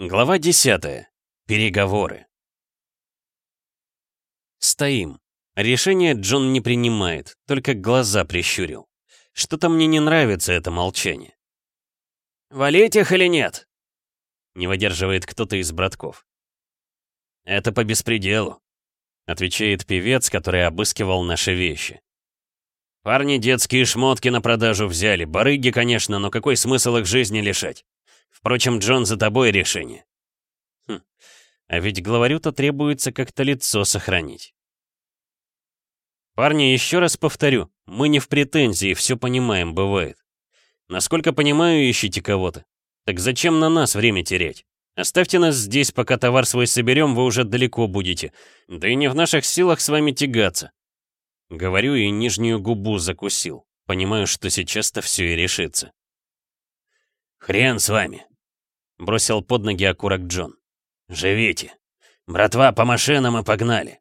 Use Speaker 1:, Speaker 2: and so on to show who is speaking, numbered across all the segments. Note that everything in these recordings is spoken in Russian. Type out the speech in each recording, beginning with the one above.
Speaker 1: Глава 10. Переговоры. Стоим. Решение Джон не принимает, только глаза прищурил. Что-то мне не нравится это молчание. «Валить их или нет?» Не выдерживает кто-то из братков. «Это по беспределу», — отвечает певец, который обыскивал наши вещи. «Парни детские шмотки на продажу взяли, барыги, конечно, но какой смысл их жизни лишать? Впрочем, Джон, за тобой решение. Хм, а ведь главарю-то требуется как-то лицо сохранить. Парни, еще раз повторю, мы не в претензии, все понимаем, бывает. Насколько понимаю, ищите кого-то. Так зачем на нас время терять? Оставьте нас здесь, пока товар свой соберем, вы уже далеко будете. Да и не в наших силах с вами тягаться. Говорю и нижнюю губу закусил. Понимаю, что сейчас-то все и решится. «Хрен с вами!» — бросил под ноги окурок Джон. «Живите! Братва, по машинам и погнали!»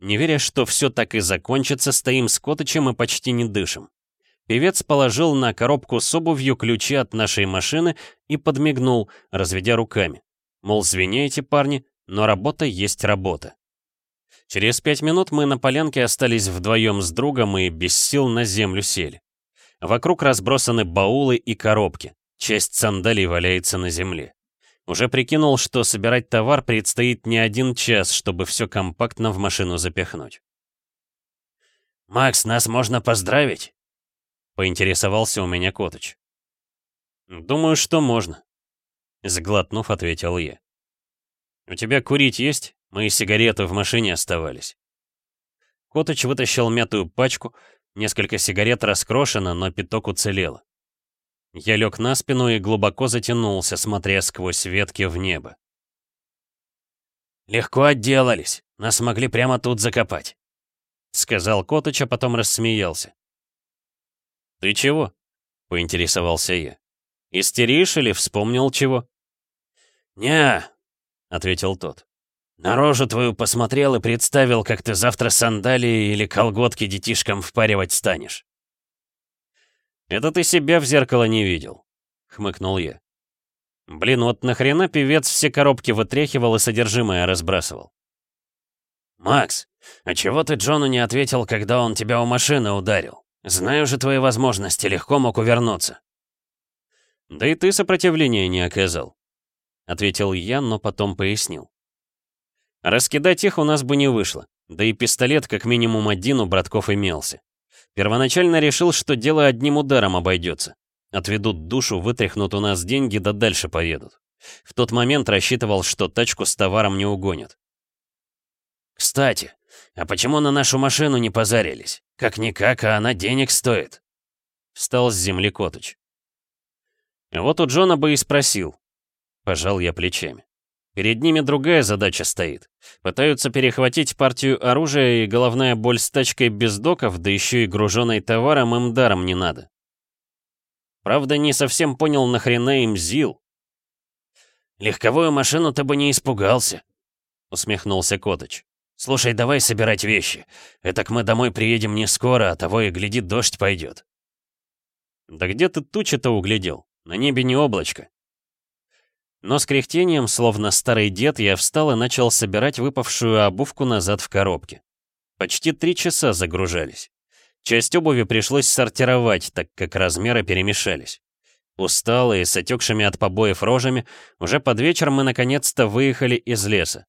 Speaker 1: Не веря, что все так и закончится, стоим с Котычем и почти не дышим. Певец положил на коробку с обувью ключи от нашей машины и подмигнул, разведя руками. Мол, звеняйте, парни, но работа есть работа. Через пять минут мы на полянке остались вдвоем с другом и без сил на землю сели. Вокруг разбросаны баулы и коробки. Часть сандалий валяется на земле. Уже прикинул, что собирать товар предстоит не один час, чтобы все компактно в машину запихнуть. «Макс, нас можно поздравить?» — поинтересовался у меня Котыч. «Думаю, что можно», — заглотнув, ответил я. «У тебя курить есть? Мои сигареты в машине оставались». Котыч вытащил мятую пачку, несколько сигарет раскрошено, но пяток уцелело. Я лег на спину и глубоко затянулся, смотря сквозь ветки в небо. «Легко отделались. Нас могли прямо тут закопать», — сказал Котыч, а потом рассмеялся. «Ты чего?» — поинтересовался я. «Истеришь или вспомнил чего?» «Не», — ответил тот. «На рожу твою посмотрел и представил, как ты завтра сандалии или колготки детишкам впаривать станешь». «Это ты себя в зеркало не видел», — хмыкнул я. «Блин, вот нахрена певец все коробки вытряхивал и содержимое разбрасывал?» «Макс, а чего ты Джону не ответил, когда он тебя у машины ударил? Знаю же твои возможности, легко мог увернуться». «Да и ты сопротивления не оказал», — ответил я, но потом пояснил. «Раскидать их у нас бы не вышло, да и пистолет как минимум один у братков имелся. Первоначально решил, что дело одним ударом обойдется. Отведут душу, вытряхнут у нас деньги, да дальше поедут. В тот момент рассчитывал, что тачку с товаром не угонят. «Кстати, а почему на нашу машину не позарились? Как-никак, а она денег стоит?» Встал с земли Котыч. Вот у Джона бы и спросил. Пожал я плечами. Перед ними другая задача стоит. Пытаются перехватить партию оружия, и головная боль с тачкой без доков, да еще и груженной товаром им даром не надо. Правда, не совсем понял, нахрена им ЗИЛ. «Легковую машину ты бы не испугался», — усмехнулся Котыч. «Слушай, давай собирать вещи. Этак мы домой приедем не скоро, а того и глядит, дождь пойдет». «Да где ты тучи-то углядел? На небе не облачко». Но с кряхтением, словно старый дед, я встал и начал собирать выпавшую обувку назад в коробке. Почти три часа загружались. Часть обуви пришлось сортировать, так как размеры перемешались. Усталые, с отекшими от побоев рожами, уже под вечер мы наконец-то выехали из леса.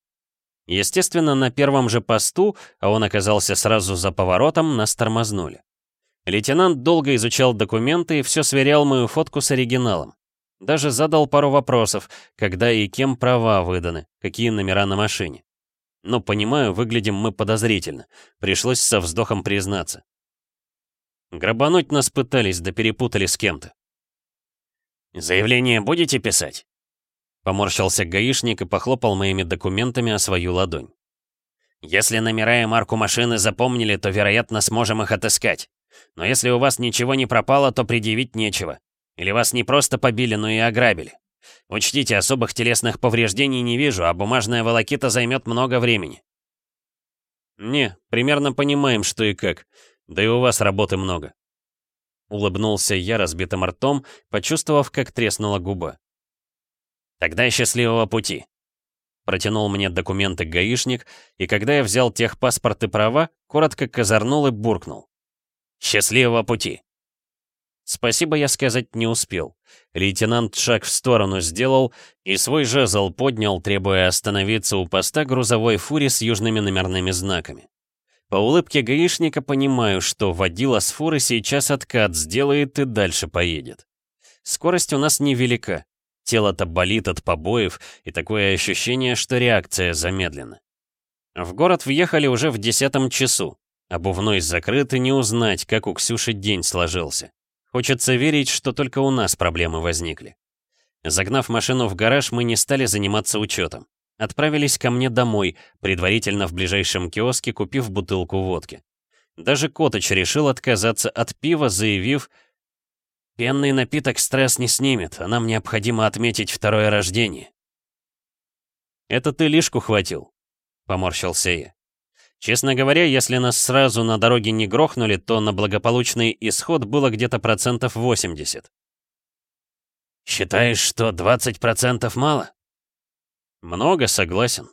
Speaker 1: Естественно, на первом же посту, а он оказался сразу за поворотом, нас тормознули. Лейтенант долго изучал документы и все сверял мою фотку с оригиналом. Даже задал пару вопросов, когда и кем права выданы, какие номера на машине. Но, понимаю, выглядим мы подозрительно. Пришлось со вздохом признаться. Грабануть нас пытались, да перепутали с кем-то. «Заявление будете писать?» Поморщился гаишник и похлопал моими документами о свою ладонь. «Если номера и марку машины запомнили, то, вероятно, сможем их отыскать. Но если у вас ничего не пропало, то предъявить нечего. Или вас не просто побили, но и ограбили? Учтите, особых телесных повреждений не вижу, а бумажная волокита займет много времени. Не, примерно понимаем, что и как. Да и у вас работы много. Улыбнулся я разбитым ртом, почувствовав, как треснула губа. Тогда счастливого пути. Протянул мне документы гаишник, и когда я взял техпаспорт и права, коротко козырнул и буркнул. «Счастливого пути!» Спасибо я сказать не успел. Лейтенант шаг в сторону сделал и свой жезл поднял, требуя остановиться у поста грузовой фури с южными номерными знаками. По улыбке гаишника понимаю, что водила с фуры сейчас откат сделает и дальше поедет. Скорость у нас невелика, Тело-то болит от побоев, и такое ощущение, что реакция замедлена. В город въехали уже в десятом часу. Обувной закрыт и не узнать, как у Ксюши день сложился. Хочется верить, что только у нас проблемы возникли. Загнав машину в гараж, мы не стали заниматься учетом. Отправились ко мне домой, предварительно в ближайшем киоске купив бутылку водки. Даже Коточ решил отказаться от пива, заявив, Пенный напиток стресс не снимет, а нам необходимо отметить второе рождение. Это ты лишку хватил, поморщился я. Честно говоря, если нас сразу на дороге не грохнули, то на благополучный исход было где-то процентов 80. Считаешь, что 20% мало? Много, согласен.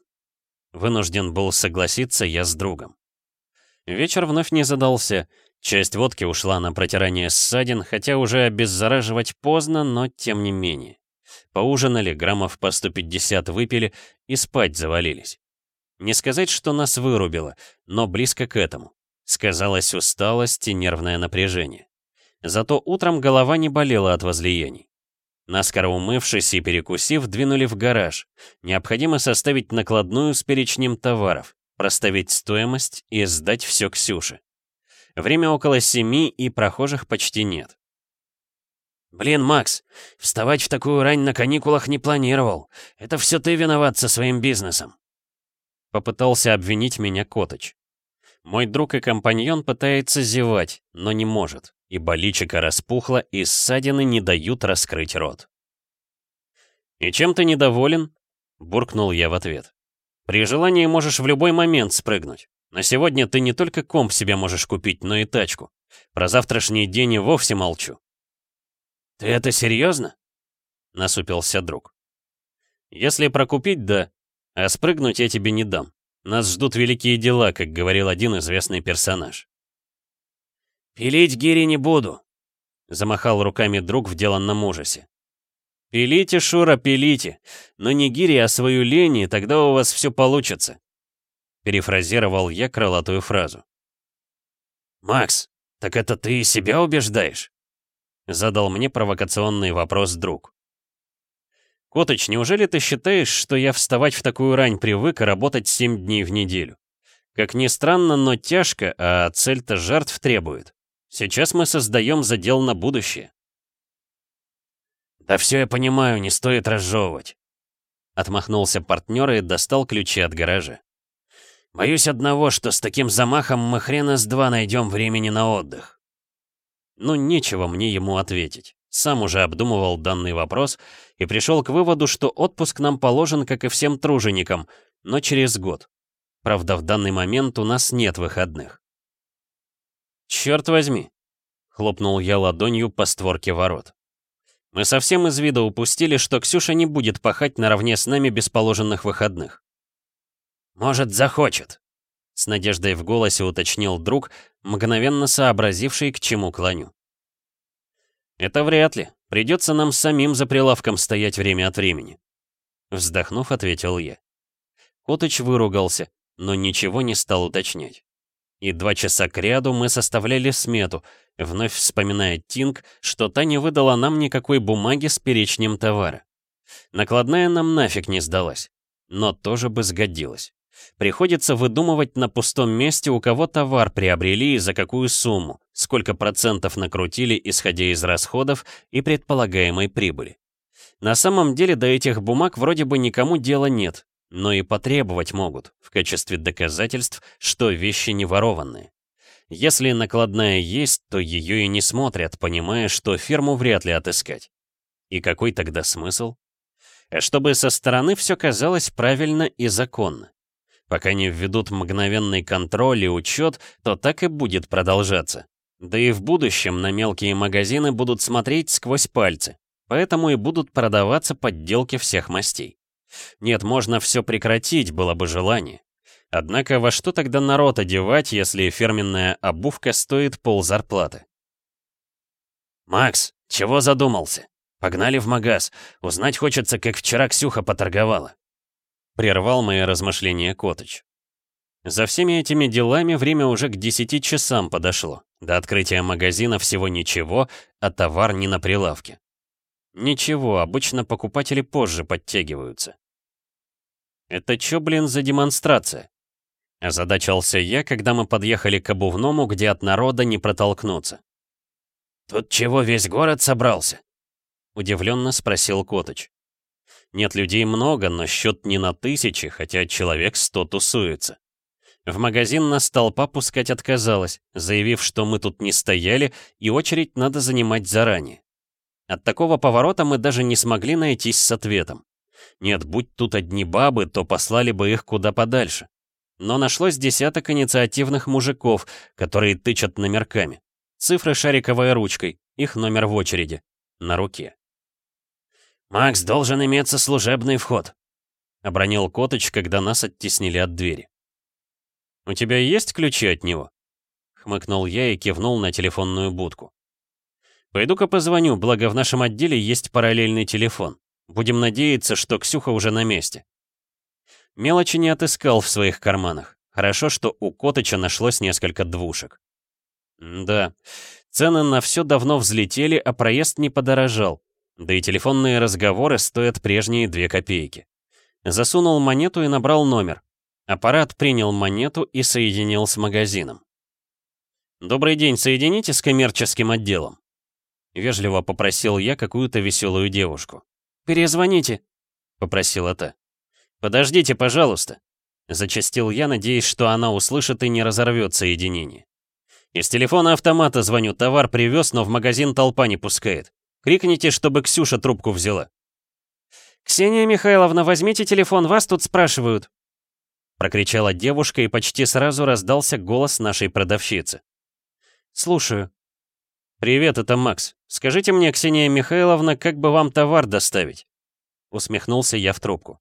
Speaker 1: Вынужден был согласиться я с другом. Вечер вновь не задался, Часть водки ушла на протирание ссадин, хотя уже обеззараживать поздно, но тем не менее. Поужинали, граммов по 150 выпили и спать завалились. Не сказать, что нас вырубило, но близко к этому. Сказалась усталость и нервное напряжение. Зато утром голова не болела от возлияний. Наскоро умывшись и перекусив, двинули в гараж. Необходимо составить накладную с перечнем товаров, проставить стоимость и сдать все Ксюше. Время около семи, и прохожих почти нет. «Блин, Макс, вставать в такую рань на каникулах не планировал. Это все ты виноват со своим бизнесом». Попытался обвинить меня Коточ. Мой друг и компаньон пытается зевать, но не может, ибо личико распухло и ссадины не дают раскрыть рот. «И чем ты недоволен?» — буркнул я в ответ. «При желании можешь в любой момент спрыгнуть. На сегодня ты не только комп себе можешь купить, но и тачку. Про завтрашний день и вовсе молчу. «Ты это серьезно?» — насупился друг. «Если прокупить, да. А спрыгнуть я тебе не дам. Нас ждут великие дела, как говорил один известный персонаж». «Пилить гири не буду», — замахал руками друг в деланном ужасе. «Пилите, Шура, пилите. Но не гири, а свою лень, и тогда у вас все получится. Перефразировал я крылатую фразу. «Макс, так это ты себя убеждаешь?» Задал мне провокационный вопрос друг. «Котыч, неужели ты считаешь, что я вставать в такую рань привык и работать семь дней в неделю? Как ни странно, но тяжко, а цель-то жертв требует. Сейчас мы создаем задел на будущее». «Да все я понимаю, не стоит разжевывать», — отмахнулся партнер и достал ключи от гаража. Боюсь одного, что с таким замахом мы хрена с два найдем времени на отдых. Ну, нечего мне ему ответить. Сам уже обдумывал данный вопрос и пришел к выводу, что отпуск нам положен, как и всем труженикам, но через год. Правда, в данный момент у нас нет выходных. «Черт возьми!» — хлопнул я ладонью по створке ворот. «Мы совсем из вида упустили, что Ксюша не будет пахать наравне с нами без положенных выходных. «Может, захочет», — с надеждой в голосе уточнил друг, мгновенно сообразивший, к чему клоню. «Это вряд ли. Придется нам самим за прилавком стоять время от времени». Вздохнув, ответил я. Котыч выругался, но ничего не стал уточнять. И два часа кряду мы составляли смету, вновь вспоминая Тинг, что та не выдала нам никакой бумаги с перечнем товара. Накладная нам нафиг не сдалась, но тоже бы сгодилась. Приходится выдумывать на пустом месте, у кого товар приобрели и за какую сумму, сколько процентов накрутили, исходя из расходов и предполагаемой прибыли. На самом деле до этих бумаг вроде бы никому дела нет, но и потребовать могут, в качестве доказательств, что вещи не ворованные. Если накладная есть, то ее и не смотрят, понимая, что фирму вряд ли отыскать. И какой тогда смысл? Чтобы со стороны все казалось правильно и законно. Пока не введут мгновенный контроль и учет, то так и будет продолжаться. Да и в будущем на мелкие магазины будут смотреть сквозь пальцы. поэтому и будут продаваться подделки всех мастей. Нет, можно все прекратить, было бы желание. Однако во что тогда народ одевать, если фирменная обувка стоит пол зарплаты? «Макс, чего задумался? Погнали в магаз. Узнать хочется, как вчера Ксюха поторговала». Прервал мои размышления Котыч. За всеми этими делами время уже к 10 часам подошло. До открытия магазина всего ничего, а товар не на прилавке. Ничего, обычно покупатели позже подтягиваются. Это чё, блин, за демонстрация? Озадачился я, когда мы подъехали к обувному, где от народа не протолкнуться. «Тут чего, весь город собрался?» Удивленно спросил Коточ. Нет, людей много, но счет не на тысячи, хотя человек сто тусуется. В магазин нас толпа пускать отказалась, заявив, что мы тут не стояли и очередь надо занимать заранее. От такого поворота мы даже не смогли найтись с ответом. Нет, будь тут одни бабы, то послали бы их куда подальше. Но нашлось десяток инициативных мужиков, которые тычат номерками. Цифры шариковой ручкой, их номер в очереди, на руке. «Макс, должен иметься служебный вход», — обронил Котыч, когда нас оттеснили от двери. «У тебя есть ключи от него?» — хмыкнул я и кивнул на телефонную будку. «Пойду-ка позвоню, благо в нашем отделе есть параллельный телефон. Будем надеяться, что Ксюха уже на месте». Мелочи не отыскал в своих карманах. Хорошо, что у Котыча нашлось несколько двушек. да, цены на все давно взлетели, а проезд не подорожал. Да и телефонные разговоры стоят прежние две копейки. Засунул монету и набрал номер. Аппарат принял монету и соединил с магазином. «Добрый день, соедините с коммерческим отделом?» Вежливо попросил я какую-то веселую девушку. «Перезвоните», — попросила та. «Подождите, пожалуйста», — зачастил я, надеясь, что она услышит и не разорвет соединение. «Из телефона автомата звоню, товар привез, но в магазин толпа не пускает. Крикните, чтобы Ксюша трубку взяла». «Ксения Михайловна, возьмите телефон, вас тут спрашивают», Прокричала девушка, и почти сразу раздался голос нашей продавщицы. «Слушаю». «Привет, это Макс. Скажите мне, Ксения Михайловна, как бы вам товар доставить?» Усмехнулся я в трубку.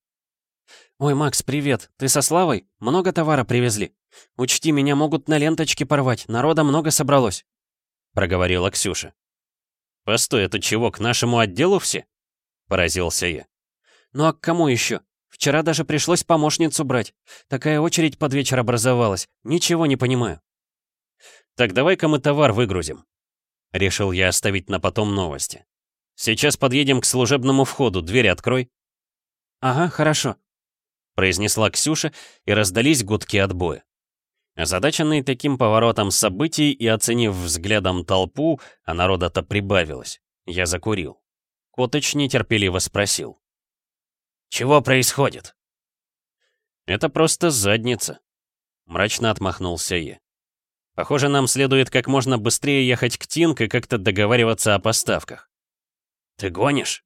Speaker 1: «Ой, Макс, привет. Ты со Славой? Много товара привезли? Учти, меня могут на ленточке порвать, народа много собралось», — проговорила Ксюша. «Постой, это чего, к нашему отделу все?» — поразился я. «Ну а к кому еще? Вчера даже пришлось помощницу брать. Такая очередь под вечер образовалась. Ничего не понимаю. Так давай-ка мы товар выгрузим. Решил я оставить на потом новости. Сейчас подъедем к служебному входу, дверь открой. Ага, хорошо. Произнесла Ксюша, и раздались гудки отбоя. Озадаченный таким поворотом событий и оценив взглядом толпу, а народа-то прибавилось, я закурил. Котыч нетерпеливо спросил. Чего происходит?» «Это просто задница», — мрачно отмахнулся я. «Похоже, нам следует как можно быстрее ехать к Тинк и как-то договариваться о поставках». «Ты гонишь?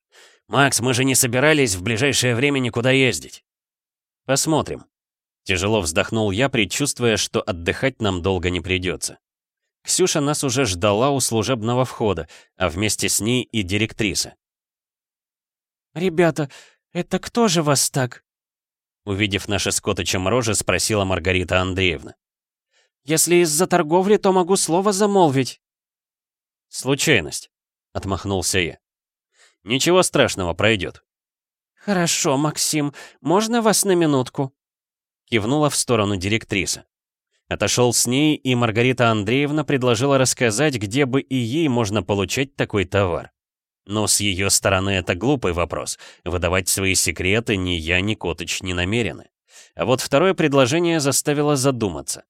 Speaker 1: Макс, мы же не собирались в ближайшее время никуда ездить». «Посмотрим». Тяжело вздохнул я, предчувствуя, что отдыхать нам долго не придется. Ксюша нас уже ждала у служебного входа, а вместе с ней и директриса.
Speaker 2: «Ребята, «Это кто же вас так?»
Speaker 1: Увидев наши с Котычем рожи, спросила Маргарита Андреевна.
Speaker 2: «Если из-за торговли, то могу слово замолвить».
Speaker 1: «Случайность», — отмахнулся я. «Ничего страшного, пройдет».
Speaker 2: «Хорошо, Максим, можно вас на минутку?»
Speaker 1: Кивнула в сторону директрисы. Отошел с ней, и Маргарита Андреевна предложила рассказать, где бы и ей можно получать такой товар. Но с ее стороны это глупый вопрос. Выдавать свои секреты ни я, ни Котыч не намерены. А вот второе предложение заставило задуматься.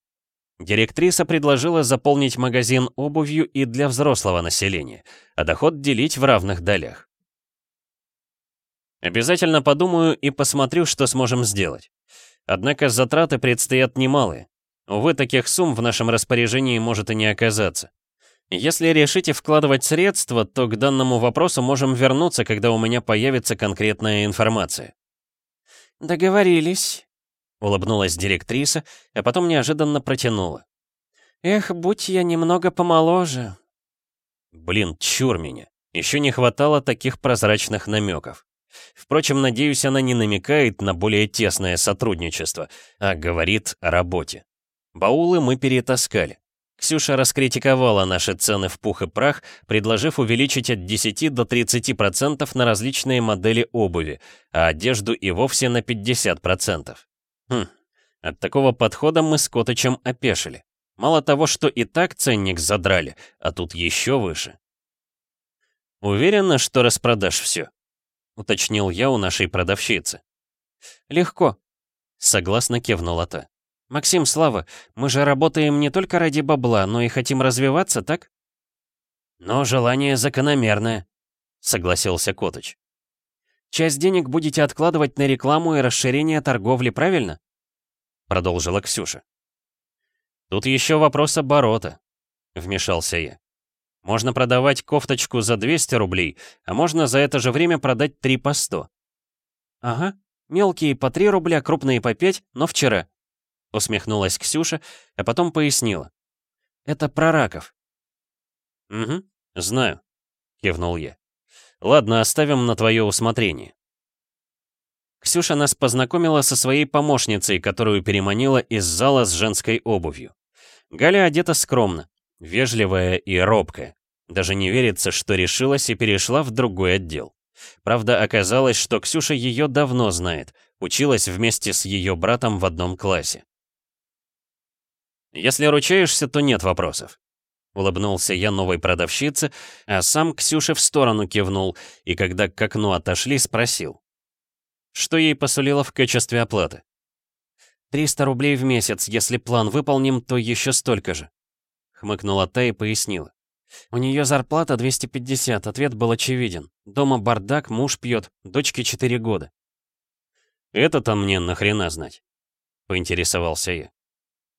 Speaker 1: Директриса предложила заполнить магазин обувью и для взрослого населения, а доход делить в равных долях. Обязательно подумаю и посмотрю, что сможем сделать. Однако затраты предстоят немалые. Увы, таких сумм в нашем распоряжении может и не оказаться. Если решите вкладывать средства, то к данному вопросу можем вернуться, когда у меня появится конкретная информация.
Speaker 2: «Договорились», — улыбнулась
Speaker 1: директриса, а потом неожиданно протянула.
Speaker 2: «Эх, будь я немного помоложе».
Speaker 1: Блин, чур меня. Еще не хватало таких прозрачных намеков. Впрочем, надеюсь, она не намекает на более тесное сотрудничество, а говорит о работе. Баулы мы перетаскали. Ксюша раскритиковала наши цены в пух и прах, предложив увеличить от 10 до 30% на различные модели обуви, а одежду и вовсе на 50%. Хм, от такого подхода мы с Коточем опешили. Мало того, что и так ценник задрали, а тут еще выше. «Уверена, что распродашь все?» — уточнил я у нашей продавщицы.
Speaker 2: «Легко», —
Speaker 1: согласно кивнула та.
Speaker 2: «Максим, Слава, мы же работаем не только ради бабла, но и хотим развиваться, так?»
Speaker 1: «Но желание закономерное», — согласился Коточ.
Speaker 2: «Часть денег будете откладывать на рекламу и расширение торговли, правильно?»
Speaker 1: Продолжила Ксюша. «Тут еще вопрос оборота», — вмешался я. «Можно продавать кофточку за 200 рублей, а можно за это же время продать 3 по 100».
Speaker 2: «Ага, мелкие по 3 рубля, крупные по 5, но вчера», — усмехнулась Ксюша, а потом пояснила. «Это про раков».
Speaker 1: «Угу, знаю», — кивнул я. «Ладно, оставим на твое усмотрение». Ксюша нас познакомила со своей помощницей, которую переманила из зала с женской обувью. Галя одета скромно, вежливая и робкая. Даже не верится, что решилась и перешла в другой отдел. Правда, оказалось, что Ксюша ее давно знает, училась вместе с ее братом в одном классе. «Если ручаешься, то нет вопросов», — улыбнулся я новой продавщице, а сам Ксюше в сторону кивнул, и когда к окну отошли, спросил. Что ей посулило в качестве оплаты?
Speaker 2: 300 рублей в месяц, если план выполним, то еще столько же. Хмыкнула та и пояснила. У нее зарплата 250, ответ был очевиден. Дома бардак, муж пьет, дочке 4 года.
Speaker 1: Это-то мне нахрена знать? Поинтересовался я.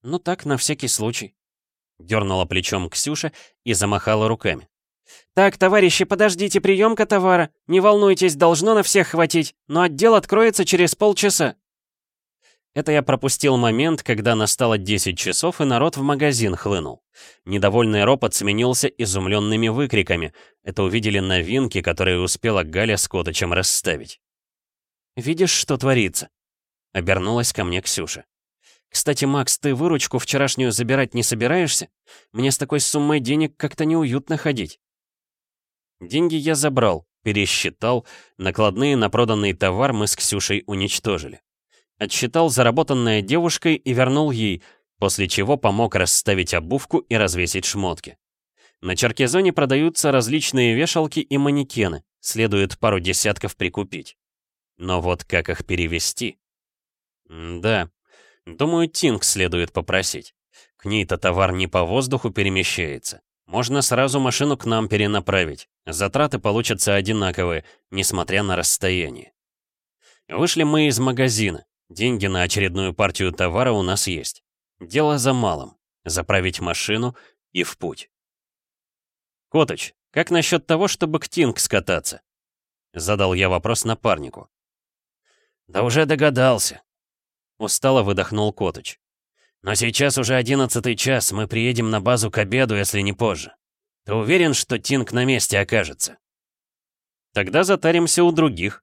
Speaker 2: Ну так, на всякий случай.
Speaker 1: Дернула плечом Ксюша и замахала руками.
Speaker 2: «Так, товарищи, подождите приемка товара. Не волнуйтесь, должно на всех хватить, но отдел откроется через полчаса».
Speaker 1: Это я пропустил момент, когда настало 10 часов, и народ в магазин хлынул. Недовольный ропот сменился изумленными выкриками. Это увидели новинки, которые успела Галя с Коточем расставить.
Speaker 2: «Видишь, что творится?» — обернулась ко мне Ксюша. «Кстати, Макс, ты выручку вчерашнюю забирать не собираешься? Мне с такой суммой денег как-то неуютно ходить».
Speaker 1: Деньги я забрал, пересчитал, накладные на проданный товар мы с Ксюшей уничтожили. Отсчитал заработанное девушкой и вернул ей, после чего помог расставить обувку и развесить шмотки. На Черкизоне продаются различные вешалки и манекены, следует пару десятков прикупить. Но вот как их перевести? Да, думаю, Тинг следует попросить. К ней-то товар не по воздуху перемещается. Можно сразу машину к нам перенаправить. Затраты получатся одинаковые, несмотря на расстояние. Вышли мы из магазина. Деньги на очередную партию товара у нас есть. Дело за малым. Заправить машину и в путь. «Коточ, как насчет того, чтобы к Тинг скататься?» Задал я вопрос напарнику.
Speaker 3: «Да уже догадался», —
Speaker 1: устало выдохнул Коточ.
Speaker 3: Но сейчас уже одиннадцатый час, мы приедем на базу к обеду, если не позже. Ты уверен, что Тинг на месте окажется?
Speaker 1: Тогда затаримся у других.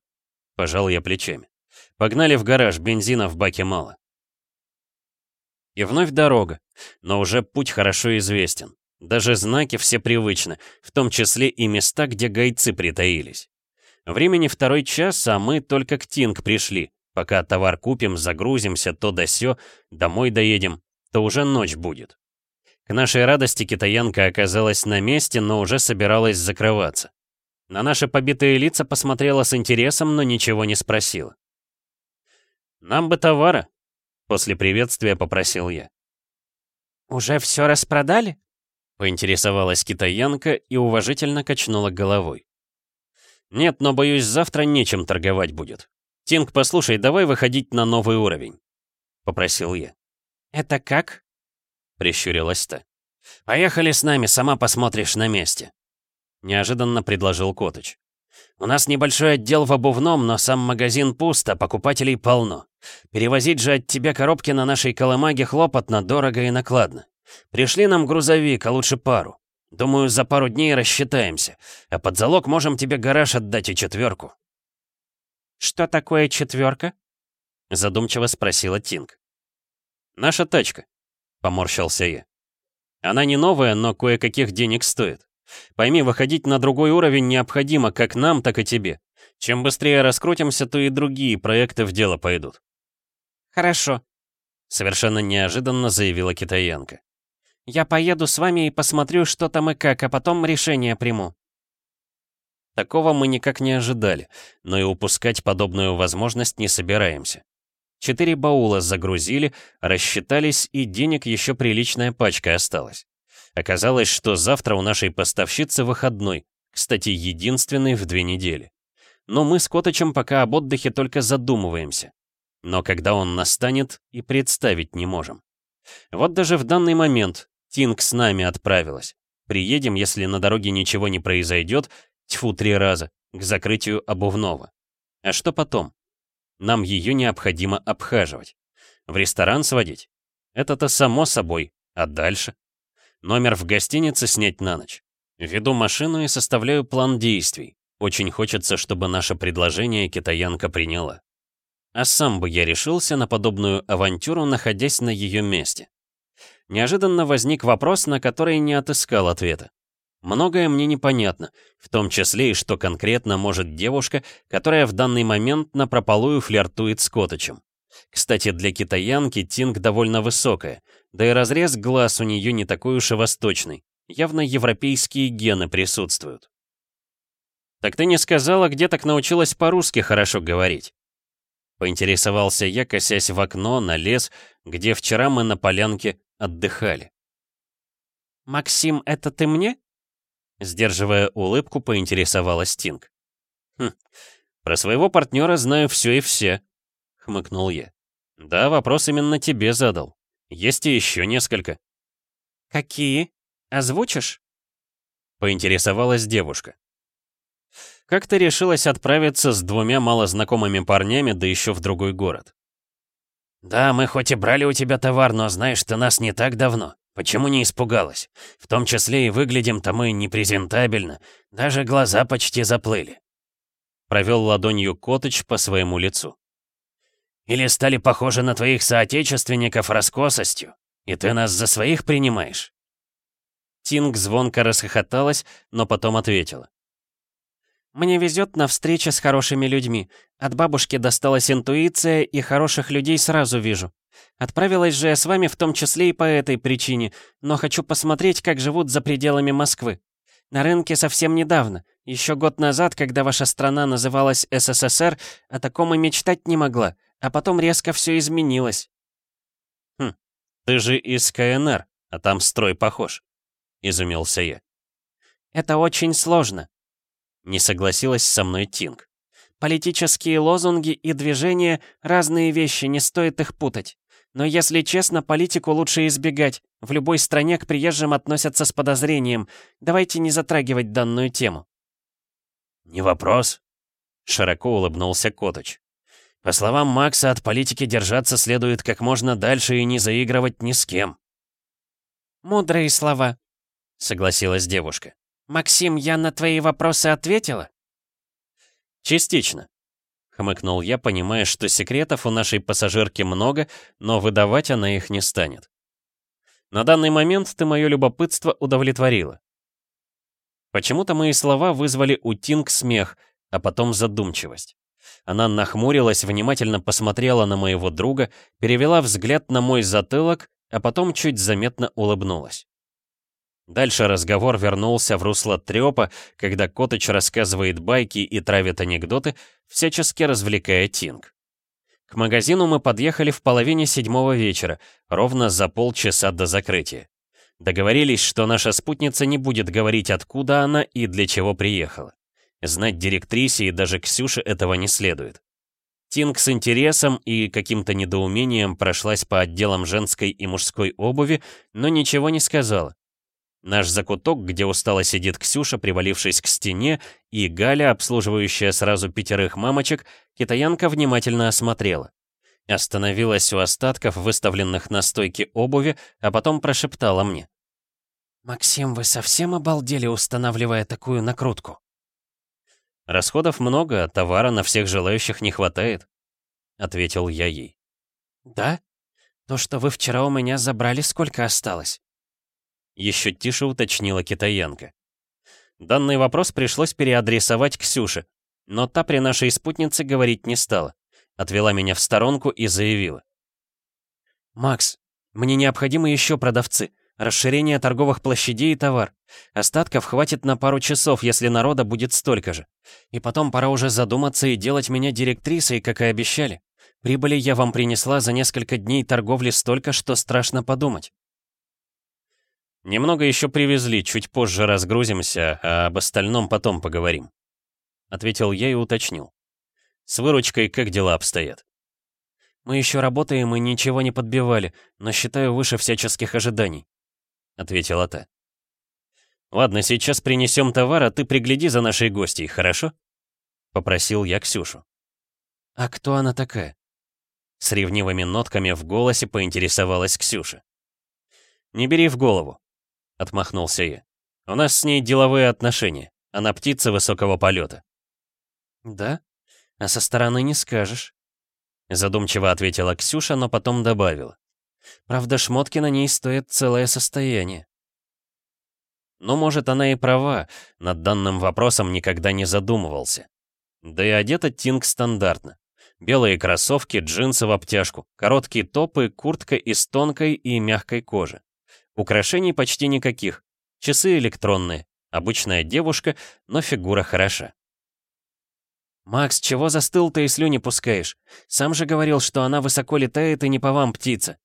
Speaker 1: Пожал я плечами. Погнали в гараж, бензина в баке мало. И вновь дорога, но уже путь хорошо известен. Даже знаки все привычны, в том числе и места, где гайцы притаились. Времени второй час, а мы только к Тинг пришли. Пока товар купим, загрузимся, то да сё, домой доедем, то уже ночь будет. К нашей радости китаянка оказалась на месте, но уже собиралась закрываться. На наши побитые лица посмотрела с интересом, но ничего не спросила. «Нам бы товара», — после приветствия попросил я.
Speaker 2: «Уже все распродали?»
Speaker 1: — поинтересовалась китаянка и уважительно качнула головой. «Нет, но, боюсь, завтра нечем торговать будет. «Тинг, послушай, давай выходить на новый уровень», — попросил я.
Speaker 2: «Это как?»
Speaker 1: — прищурилась та.
Speaker 3: «Поехали с нами, сама посмотришь на месте», — неожиданно предложил Котыч. «У нас небольшой отдел в обувном, но сам магазин пуст, а покупателей полно. Перевозить же от тебя коробки на нашей колымаге хлопотно, дорого и накладно. Пришли нам грузовик, а лучше пару. Думаю, за пару дней рассчитаемся, а под залог можем тебе гараж отдать и четверку.
Speaker 2: «Что такое четверка?»
Speaker 3: — задумчиво спросила Тинг.
Speaker 1: «Наша тачка», — поморщился я. «Она не новая, но кое-каких денег стоит. Пойми, выходить на другой уровень необходимо как нам, так и тебе. Чем быстрее раскрутимся, то и другие проекты в дело пойдут».
Speaker 2: «Хорошо», —
Speaker 1: совершенно неожиданно заявила китаянка.
Speaker 2: «Я поеду с вами и посмотрю, что там и как, а потом решение приму».
Speaker 1: Такого мы никак не ожидали, но и упускать подобную возможность не собираемся. Четыре баула загрузили, рассчитались, и денег еще приличная пачка осталась. Оказалось, что завтра у нашей поставщицы выходной, кстати, единственный в две недели. Но мы с Коточем пока об отдыхе только задумываемся. Но когда он настанет, и представить не можем. Вот даже в данный момент Тинг с нами отправилась. Приедем, если на дороге ничего не произойдет, тьфу, три раза, к закрытию обувного. А что потом? Нам ее необходимо обхаживать. В ресторан сводить? Это-то само собой. А дальше? Номер в гостинице снять на ночь. Веду машину и составляю план действий. Очень хочется, чтобы наше предложение китаянка приняла. А сам бы я решился на подобную авантюру, находясь на ее месте. Неожиданно возник вопрос, на который не отыскал ответа. Многое мне непонятно, в том числе и что конкретно может девушка, которая в данный момент напропалую флиртует с Коточем. Кстати, для китаянки Тинг довольно высокая, да и разрез глаз у нее не такой уж и восточный. Явно европейские гены присутствуют. «Так ты не сказала, где так научилась по-русски хорошо говорить?» Поинтересовался я, косясь в окно на лес, где вчера мы на полянке отдыхали.
Speaker 2: «Максим, это ты мне?»
Speaker 1: Сдерживая улыбку, поинтересовалась Тинг. «Хм, про своего партнера знаю все и все», — хмыкнул я. «Да, вопрос именно тебе задал. Есть и еще несколько».
Speaker 2: «Какие? Озвучишь?»
Speaker 1: — поинтересовалась девушка. «Как ты решилась отправиться с двумя малознакомыми парнями, да еще в другой город?»
Speaker 3: «Да, мы хоть и брали у тебя товар, но знаешь ты нас не так давно. Почему не испугалась? В том числе и выглядим-то мы непрезентабельно. Даже глаза почти заплыли.
Speaker 1: Провел ладонью Котыч по своему лицу.
Speaker 3: Или стали похожи на твоих соотечественников раскосостью, и ты нас за своих принимаешь?
Speaker 1: Тинг звонко расхохоталась, но потом ответила.
Speaker 2: «Мне везет на встрече с хорошими людьми. От бабушки досталась интуиция, и хороших людей сразу вижу. Отправилась же я с вами в том числе и по этой причине, но хочу посмотреть, как живут за пределами Москвы. На рынке совсем недавно, еще год назад, когда ваша страна называлась СССР, о таком и мечтать не могла, а потом резко все изменилось.
Speaker 1: Хм, ты же из КНР, а там строй похож, изумился я.
Speaker 2: Это очень сложно.
Speaker 1: Не согласилась со мной Тинг.
Speaker 2: Политические лозунги и движения — разные вещи, не стоит их путать. Но если честно, политику лучше избегать. В любой стране к приезжим относятся с подозрением. Давайте не затрагивать данную тему.
Speaker 3: «Не вопрос», —
Speaker 1: широко улыбнулся Коточ.
Speaker 3: «По словам Макса, от политики держаться следует как можно дальше и не заигрывать ни с кем».
Speaker 2: «Мудрые слова», —
Speaker 1: согласилась девушка.
Speaker 2: «Максим, я на твои вопросы ответила?»
Speaker 1: «Частично», Хмыкнул я, понимая, что секретов у нашей пассажирки много, но выдавать она их не станет. На данный момент ты мое любопытство удовлетворила. Почему-то мои слова вызвали у Тинг смех, а потом задумчивость. Она нахмурилась, внимательно посмотрела на моего друга, перевела взгляд на мой затылок, а потом чуть заметно улыбнулась. Дальше разговор вернулся в русло трёпа, когда Котыч рассказывает байки и травит анекдоты, всячески развлекая Тинг. К магазину мы подъехали в половине седьмого вечера, ровно за полчаса до закрытия. Договорились, что наша спутница не будет говорить, откуда она и для чего приехала. Знать директрисе и даже Ксюше этого не следует. Тинг с интересом и каким-то недоумением прошлась по отделам женской и мужской обуви, но ничего не сказала. Наш закуток, где устало сидит Ксюша, привалившись к стене, и Галя, обслуживающая сразу пятерых мамочек, китаянка внимательно осмотрела. Остановилась у остатков, выставленных на стойке обуви, а потом прошептала мне.
Speaker 2: «Максим, вы совсем обалдели, устанавливая такую накрутку?»
Speaker 1: «Расходов много, товара на всех желающих не хватает», — ответил я ей.
Speaker 2: «Да? То, что вы вчера у меня забрали, сколько осталось?»
Speaker 1: Еще тише уточнила китаянка. Данный вопрос пришлось переадресовать Ксюше, но та при нашей спутнице говорить не стала. Отвела меня в сторонку и заявила.
Speaker 2: «Макс, мне необходимы еще продавцы. Расширение торговых площадей и товар. Остатков хватит на пару часов, если народа будет столько же. И потом пора уже задуматься и делать меня директрисой, как и обещали. Прибыли я вам принесла за несколько дней торговли столько, что страшно подумать.
Speaker 1: Немного еще привезли, чуть позже разгрузимся, а об остальном потом поговорим. Ответил я и уточнил. С выручкой как дела обстоят?
Speaker 2: Мы еще работаем и ничего не подбивали, но считаю выше всяческих ожиданий.
Speaker 1: — ответила та. «Ладно, сейчас принесем товар, а ты пригляди за нашей гостьей, хорошо?» — попросил я Ксюшу.
Speaker 2: «А кто она такая?»
Speaker 1: С ревнивыми нотками в голосе поинтересовалась Ксюша. «Не бери в голову», — отмахнулся я. «У нас с ней деловые отношения. Она птица высокого полета».
Speaker 2: «Да? А со стороны не скажешь», — задумчиво ответила Ксюша, но потом добавила. Правда, шмотки на ней стоят целое состояние.
Speaker 1: Ну, может, она и права, над данным вопросом никогда не задумывался. Да и одета Тинг стандартно. Белые кроссовки, джинсы в обтяжку, короткие топы, куртка из тонкой и мягкой кожи. Украшений почти никаких. Часы электронные. Обычная девушка, но фигура хороша.
Speaker 2: «Макс, чего застыл ты и слюни пускаешь? Сам же говорил, что она высоко летает и не по вам птица».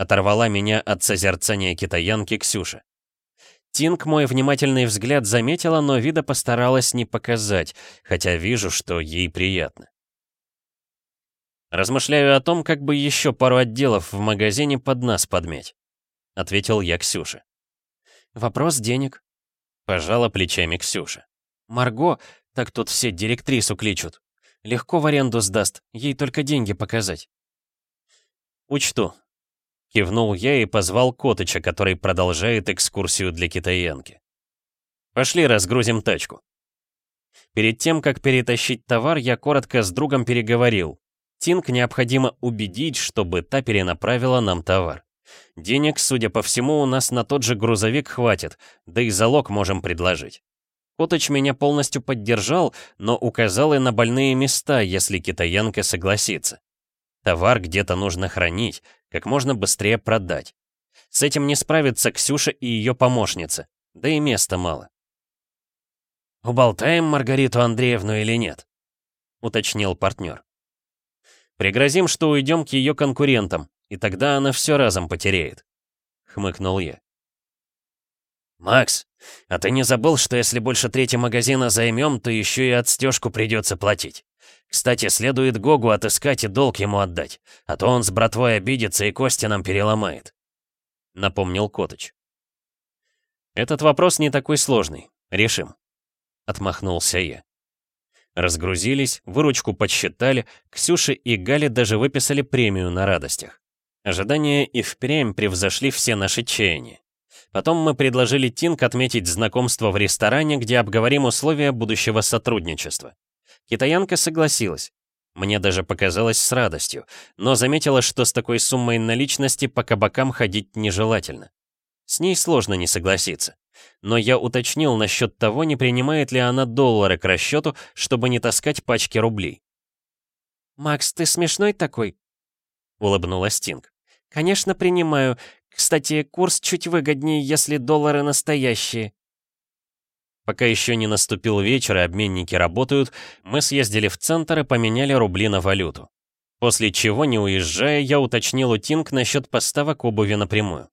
Speaker 1: Оторвала меня от созерцания китаянки Ксюша. Тинг мой внимательный взгляд заметила, но вида постаралась не показать, хотя вижу, что ей приятно. «Размышляю о том, как бы еще пару отделов в магазине под нас подметь», — ответил я Ксюше.
Speaker 2: «Вопрос денег», —
Speaker 1: пожала плечами Ксюша.
Speaker 2: «Марго, так тут все директрису кличут. Легко в аренду сдаст, ей только деньги показать».
Speaker 1: «Учту», Кивнул я и позвал Котыча, который продолжает экскурсию для китаянки. «Пошли разгрузим тачку». Перед тем, как перетащить товар, я коротко с другом переговорил. Тинг необходимо убедить, чтобы та перенаправила нам товар. Денег, судя по всему, у нас на тот же грузовик хватит, да и залог можем предложить. Котыч меня полностью поддержал, но указал и на больные места, если китаянка согласится. Товар где-то нужно хранить, как можно быстрее продать. С этим не справится Ксюша и ее помощница, да и места мало.
Speaker 2: «Уболтаем Маргариту Андреевну или нет?» — уточнил партнер.
Speaker 1: «Пригрозим, что уйдем к ее конкурентам, и тогда она все разом потеряет», — хмыкнул я.
Speaker 2: «Макс, а ты не забыл, что если больше трети магазина займем, то еще и отстежку придется платить?» Кстати, следует Гогу отыскать и долг ему отдать, а то он с братвой обидится и кости нам переломает», — напомнил Котыч.
Speaker 1: «Этот вопрос не такой сложный. Решим», — отмахнулся я. Разгрузились, выручку подсчитали, Ксюше и Гале даже выписали премию на радостях. Ожидания и впрямь превзошли все наши чаяния. Потом мы предложили Тинк отметить знакомство в ресторане, где обговорим условия будущего сотрудничества. Китаянка согласилась. Мне даже показалось с радостью, но заметила, что с такой суммой наличности по кабакам ходить нежелательно. С ней сложно не согласиться. Но я уточнил насчет того, не принимает ли она доллары к расчету, чтобы не таскать пачки рублей.
Speaker 2: «Макс, ты смешной такой?»
Speaker 1: — улыбнулась Тинг.
Speaker 2: «Конечно, принимаю. Кстати, курс чуть выгоднее, если доллары настоящие».
Speaker 1: Пока еще не наступил вечер и обменники работают, мы съездили в центр и поменяли рубли на валюту. После чего, не уезжая, я уточнил у Тинг насчет поставок обуви напрямую.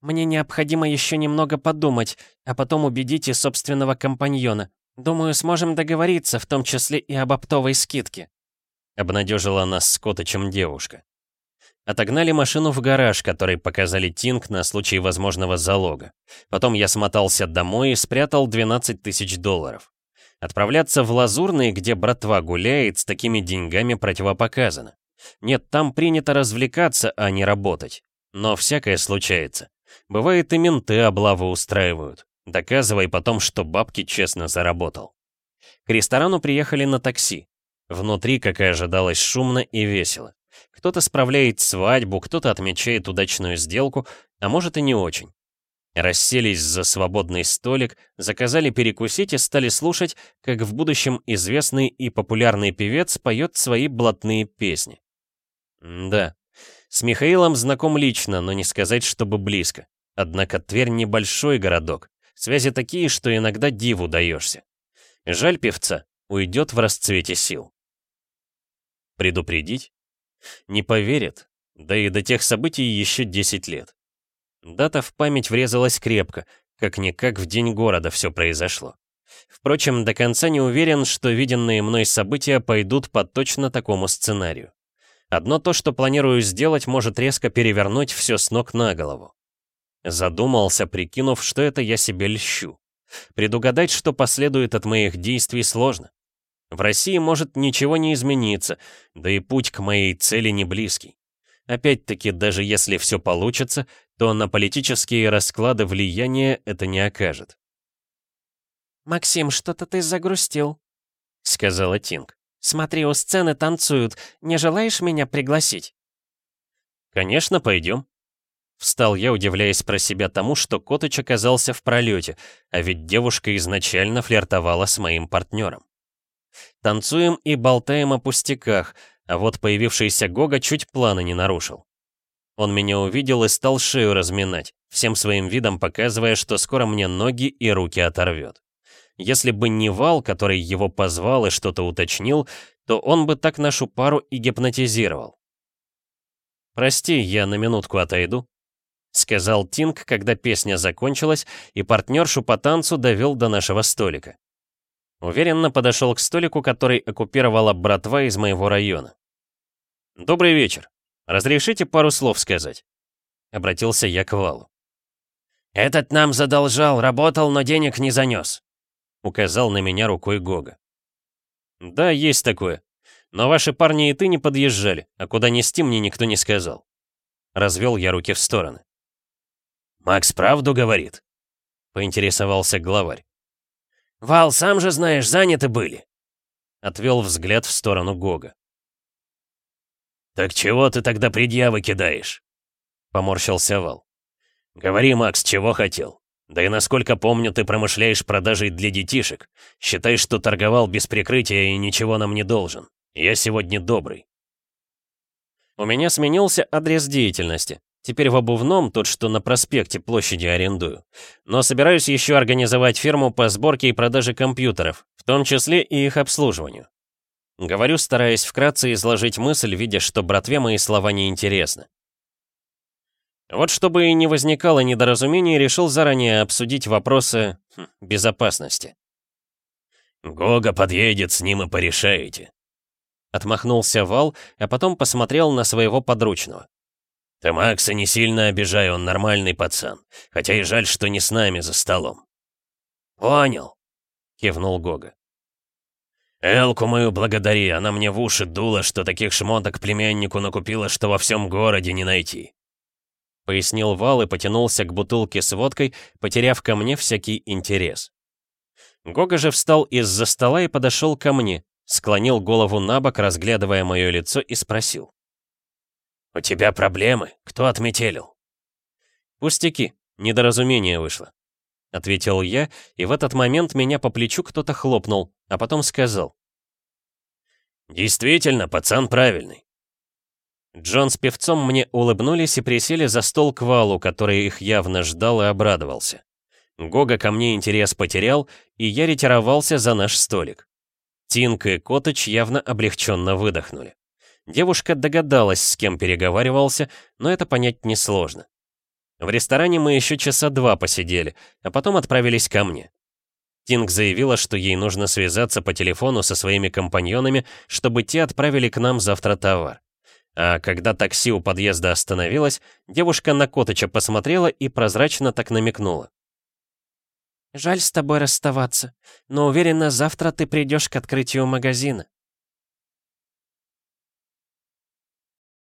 Speaker 2: «Мне необходимо еще немного подумать, а потом убедите собственного компаньона. Думаю, сможем договориться, в том числе и об оптовой скидке», —
Speaker 1: обнадежила нас с Коточем девушка. Отогнали машину в гараж, который показали Тинг на случай возможного залога. Потом я смотался домой и спрятал 12 тысяч долларов. Отправляться в Лазурный, где братва гуляет, с такими деньгами противопоказано. Нет, там принято развлекаться, а не работать. Но всякое случается. Бывает и менты облавы устраивают. Доказывай потом, что бабки честно заработал. К ресторану приехали на такси. Внутри, как и ожидалось, шумно и весело. Кто-то справляет свадьбу, кто-то отмечает удачную сделку, а может и не очень. Расселись за свободный столик, заказали перекусить и стали слушать, как в будущем известный и популярный певец поет свои блатные песни. М да, с Михаилом знаком лично, но не сказать, чтобы близко. Однако Тверь небольшой городок, связи такие, что иногда диву даешься. Жаль певца, уйдет в расцвете сил. Предупредить? Не поверит, да и до тех событий еще 10 лет. Дата в память врезалась крепко, как-никак в день города все произошло. Впрочем, до конца не уверен, что виденные мной события пойдут по точно такому сценарию. Одно то, что планирую сделать, может резко перевернуть все с ног на голову. Задумался, прикинув, что это я себе льщу. Предугадать, что последует от моих действий, сложно. В России может ничего не измениться, да и путь к моей цели не близкий. Опять-таки, даже если все получится, то на политические расклады влияния это не окажет.
Speaker 2: «Максим, что-то ты загрустил», — сказала Тинг. «Смотри, у сцены танцуют. Не желаешь меня пригласить?»
Speaker 1: «Конечно, пойдем», Встал я, удивляясь про себя тому, что Котыч оказался в пролете, а ведь девушка изначально флиртовала с моим партнером. Танцуем и болтаем о пустяках, а вот появившийся Гога чуть планы не нарушил. Он меня увидел и стал шею разминать, всем своим видом показывая, что скоро мне ноги и руки оторвет. Если бы не Вал, который его позвал и что-то уточнил, то он бы так нашу пару и гипнотизировал. «Прости, я на минутку отойду», — сказал Тинг, когда песня закончилась, и партнершу по танцу довел до нашего столика. Уверенно подошел к столику, который оккупировала братва из моего района. «Добрый вечер. Разрешите пару слов сказать?» Обратился я к Валу.
Speaker 3: «Этот нам задолжал, работал, но денег не занес», —
Speaker 1: указал на меня рукой Гога. «Да, есть такое. Но ваши парни и ты не подъезжали, а куда нести мне никто не сказал». Развел я руки в стороны.
Speaker 3: «Макс правду говорит?» — поинтересовался главарь. «Вал, сам же знаешь, заняты были!»
Speaker 1: Отвел взгляд в сторону Гога.
Speaker 3: «Так чего ты тогда предъявы кидаешь?» Поморщился Вал. «Говори, Макс, чего хотел? Да и насколько помню, ты промышляешь продажей для детишек. Считай, что торговал без прикрытия и ничего нам не должен. Я сегодня добрый».
Speaker 1: У меня сменился адрес деятельности. Теперь в обувном, тот, что на проспекте площади арендую. Но собираюсь еще организовать фирму по сборке и продаже компьютеров, в том числе и их обслуживанию. Говорю, стараясь вкратце изложить мысль, видя, что братве мои слова не интересны. Вот чтобы и не возникало недоразумений, решил заранее обсудить вопросы хм, безопасности.
Speaker 3: «Гога подъедет, с ним и порешаете», —
Speaker 1: отмахнулся Вал, а потом посмотрел на своего подручного.
Speaker 3: Ты Макса не сильно обижай, он нормальный пацан. Хотя и жаль, что не с нами за столом.
Speaker 1: Понял, кивнул Гога.
Speaker 3: Элку мою благодари, она мне в уши дула, что таких шмоток племяннику накупила, что во всем городе не найти.
Speaker 1: Пояснил Вал и потянулся к бутылке с водкой, потеряв ко мне всякий интерес. Гога же встал из-за стола и подошел ко мне, склонил голову на бок, разглядывая мое лицо, и спросил.
Speaker 3: «У тебя проблемы? Кто отметелил?»
Speaker 1: «Пустяки, недоразумение вышло», — ответил я, и в этот момент меня по плечу кто-то хлопнул, а потом сказал.
Speaker 3: «Действительно, пацан правильный».
Speaker 1: Джон с певцом мне улыбнулись и присели за стол к валу, который их явно ждал и обрадовался. Гога ко мне интерес потерял, и я ретировался за наш столик. Тинк и Коточ явно облегченно выдохнули. Девушка догадалась, с кем переговаривался, но это понять несложно. В ресторане мы еще часа два посидели, а потом отправились ко мне. Тинг заявила, что ей нужно связаться по телефону со своими компаньонами, чтобы те отправили к нам завтра товар. А когда такси у подъезда остановилось, девушка на Котыча посмотрела и прозрачно так намекнула.
Speaker 2: «Жаль с тобой расставаться, но уверена, завтра ты придешь к открытию магазина».